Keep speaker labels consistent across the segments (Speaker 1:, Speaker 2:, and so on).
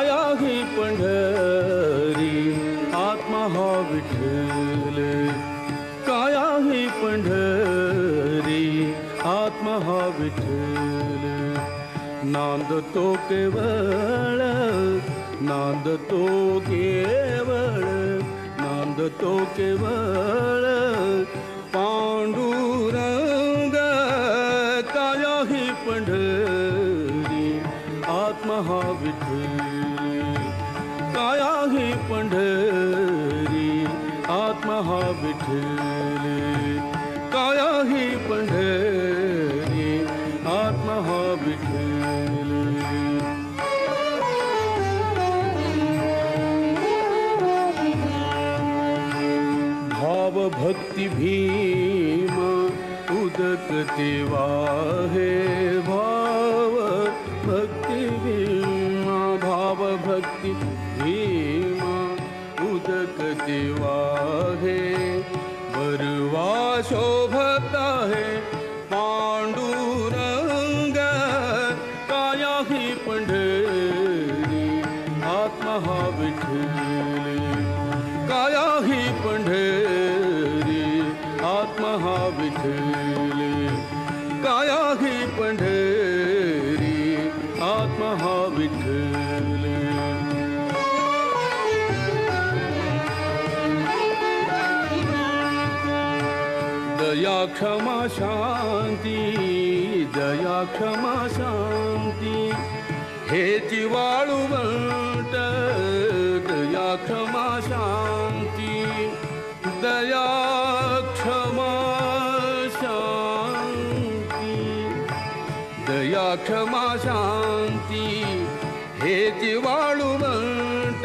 Speaker 1: काया ही पंढरी, आत्मा हा विठ्ठल। काया ही पंढरी, आत्मा हा विठ्ठल। नांदतो केवळ नांदतो केवळ नांदतो केवळ, पांडुरंग काया ही पंढरी, आत्मा हा विठ्ठल। आत्मा काया ही पंढरी आत्मा हा विठ्ठल भाव भक्ति भीम उदक वाहे भाव भक्ति भीम भाव भक्ति भीम। दया क्षमा शांति दया क्षमा शांति। हे वाळुवंट दया क्षमा शांति। दया क्षमा शांति। दया क्षमा शांति। हे वाळुवंट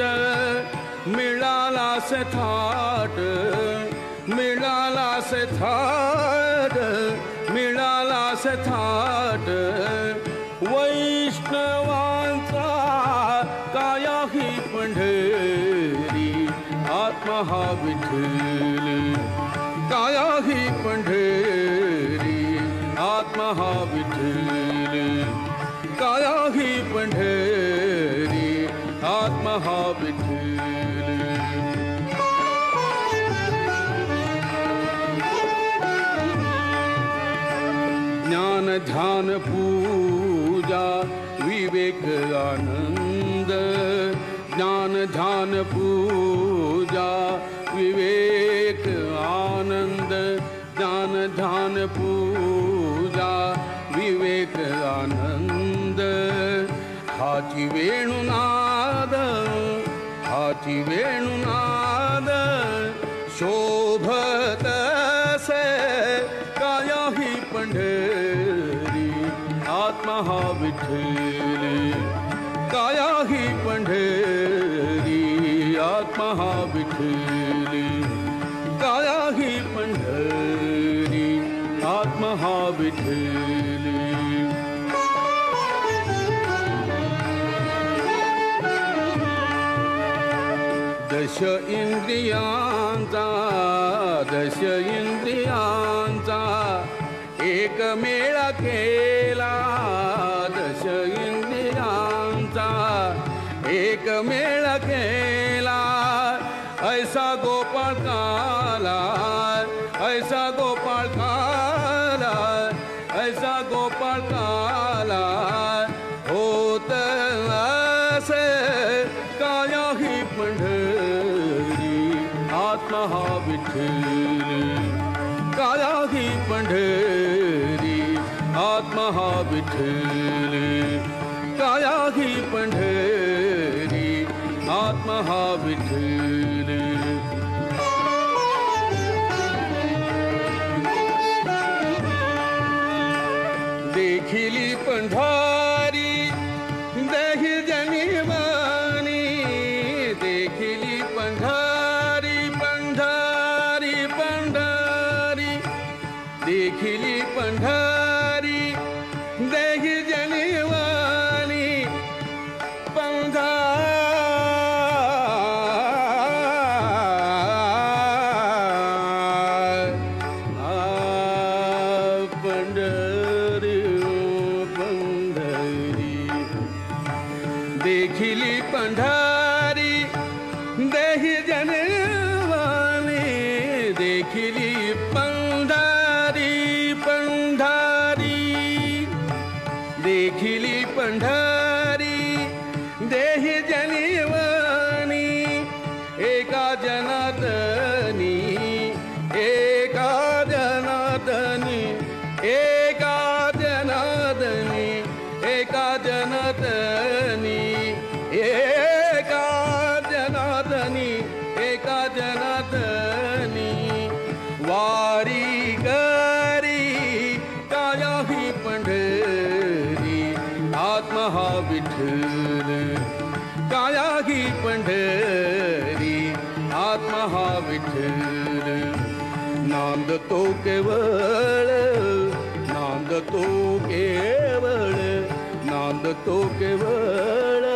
Speaker 1: मिळाला थाट मिळाला थाट मिळाला थाट. वैष्णवांचा काया ही पंढरी आत्मा हा विठ्ठल. काया ही पंढरी. ध्यान पूजा, विवेक आनंद। ज्ञान ध्यान पूजा, विवेक आनंद। ज्ञान ध्यान पूजा, विवेक आनंद। हाची वेणुनाद हाची वेणुनाद, शोभत से काया ही पंढरी आत्मा हा विठ्ठल काया ही पंढरी, आत्मा हा विठ्ठल काया ही पंढरी, आत्मा हा विठ्ठल दश इंद्रियांचा दश इंद्रियांचा, एक मेळा केला इंद्रियांचा एक मेळा केला ऐसा गोपाल काला, ऐसा गोपाल काला, ऐसा गोपाल काला, होत असे काया ही पंढरी, आत्मा हा विठ्ठल काया ही पंढरी, आत्मा हा विठ्ठल आत्मा पंढऱ्यो पंढरी देखिली पंढारी देही देखिली पंढारी पंढारी। देखिली पंढारी देही जनिवानी एका जनात आत्मा विठ्ठल, काया ही पंढरी, आत्मा हा विठ्ठल। नांद तो केवळ, नांद तो केवळ, नांद तो केवळ